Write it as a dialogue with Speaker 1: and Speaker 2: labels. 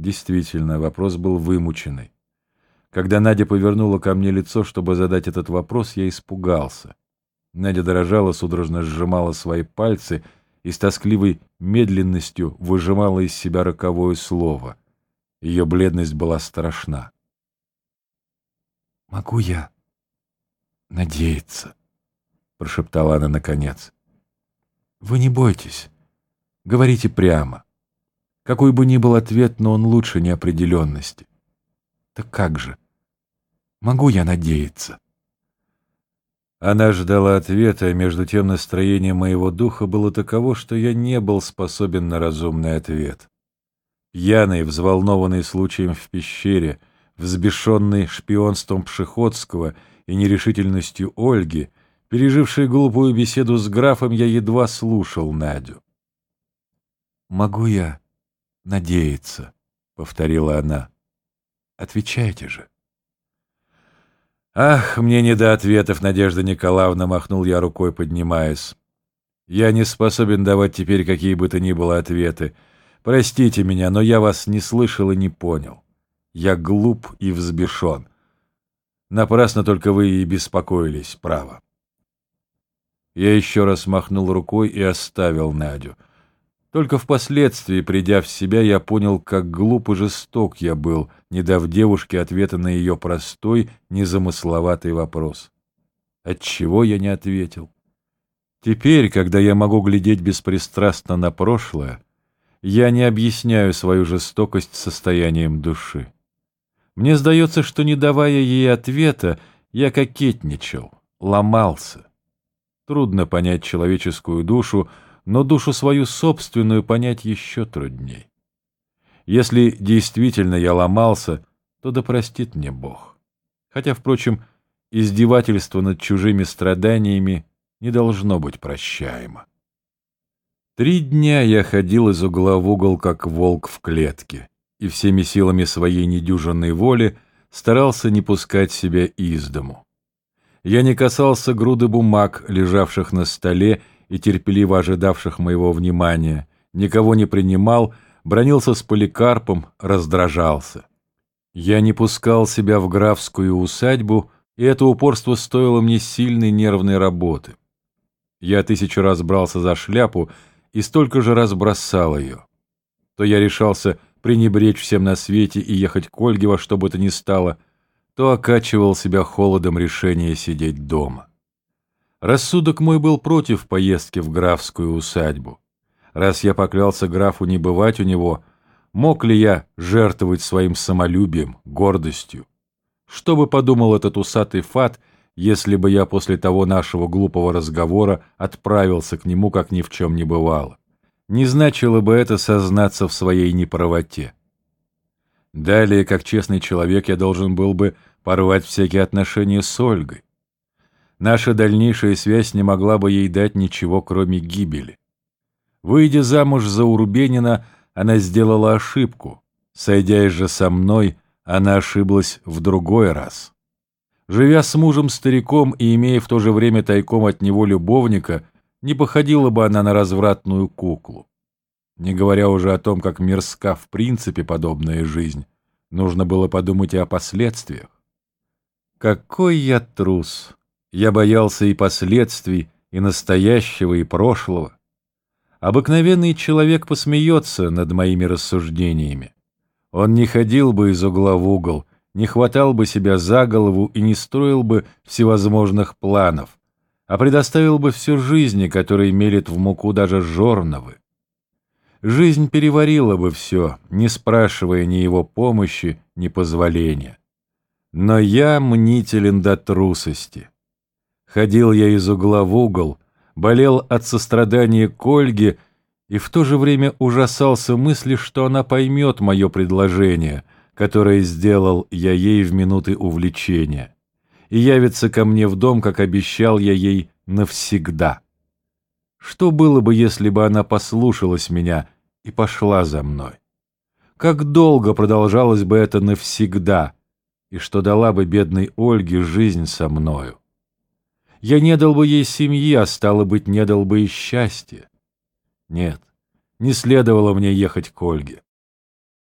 Speaker 1: Действительно, вопрос был вымученный. Когда Надя повернула ко мне лицо, чтобы задать этот вопрос, я испугался. Надя дрожала, судорожно сжимала свои пальцы и с тоскливой медленностью выжимала из себя роковое слово. Ее бледность была страшна.
Speaker 2: «Могу я надеяться?» — прошептала она наконец. «Вы не бойтесь. Говорите прямо. Какой бы ни был ответ, но он лучше неопределенности. Так как же? Могу я надеяться?»
Speaker 1: Она ждала ответа, а между тем настроение моего духа было таково, что я не был способен на разумный ответ. Пьяный, взволнованный случаем в пещере, взбешенный шпионством Пшеходского и нерешительностью Ольги, переживший глупую беседу с графом, я едва слушал Надю.
Speaker 2: «Могу я надеяться», — повторила она. «Отвечайте же».
Speaker 1: «Ах, мне не до ответов, Надежда Николаевна!» — махнул я рукой, поднимаясь. «Я не способен давать теперь какие бы то ни было ответы. Простите меня, но я вас не слышал и не понял. Я глуп и взбешен. Напрасно только вы и беспокоились, право». Я еще раз махнул рукой и оставил Надю — только впоследствии, придя в себя, я понял, как глуп и жесток я был, не дав девушке ответа на ее простой, незамысловатый вопрос. Отчего я не ответил? Теперь, когда я могу глядеть беспристрастно на прошлое, я не объясняю свою жестокость состоянием души. Мне сдается, что, не давая ей ответа, я кокетничал, ломался. Трудно понять человеческую душу, но душу свою собственную понять еще трудней. Если действительно я ломался, то да простит мне Бог. Хотя, впрочем, издевательство над чужими страданиями не должно быть прощаемо. Три дня я ходил из угла в угол, как волк в клетке, и всеми силами своей недюжинной воли старался не пускать себя из дому. Я не касался груды бумаг, лежавших на столе, и терпеливо ожидавших моего внимания, никого не принимал, бронился с поликарпом, раздражался. Я не пускал себя в графскую усадьбу, и это упорство стоило мне сильной нервной работы. Я тысячу раз брался за шляпу и столько же раз бросал ее. То я решался пренебречь всем на свете и ехать к Ольге во что бы то ни стало, то окачивал себя холодом решения сидеть дома. Рассудок мой был против поездки в графскую усадьбу. Раз я поклялся графу не бывать у него, мог ли я жертвовать своим самолюбием, гордостью? Что бы подумал этот усатый фат, если бы я после того нашего глупого разговора отправился к нему, как ни в чем не бывало? Не значило бы это сознаться в своей неправоте. Далее, как честный человек, я должен был бы порвать всякие отношения с Ольгой. Наша дальнейшая связь не могла бы ей дать ничего, кроме гибели. Выйдя замуж за Урубенина, она сделала ошибку. Сойдясь же со мной, она ошиблась в другой раз. Живя с мужем-стариком и имея в то же время тайком от него любовника, не походила бы она на развратную куклу. Не говоря уже о том, как мерзка в принципе подобная жизнь, нужно было подумать и о последствиях. Какой я трус! Я боялся и последствий, и настоящего, и прошлого. Обыкновенный человек посмеется над моими рассуждениями. Он не ходил бы из угла в угол, не хватал бы себя за голову и не строил бы всевозможных планов, а предоставил бы всю жизни, которой мелет в муку даже жорновы. Жизнь переварила бы все, не спрашивая ни его помощи, ни позволения. Но я мнителен до трусости. Ходил я из угла в угол, болел от сострадания к Ольге и в то же время ужасался мысли, что она поймет мое предложение, которое сделал я ей в минуты увлечения, и явится ко мне в дом, как обещал я ей, навсегда. Что было бы, если бы она послушалась меня и пошла за мной? Как долго продолжалось бы это навсегда, и что дала бы бедной Ольге жизнь со мною? Я не дал бы ей семьи, а стало быть, не дал бы и счастья. Нет, не следовало мне ехать к Ольге.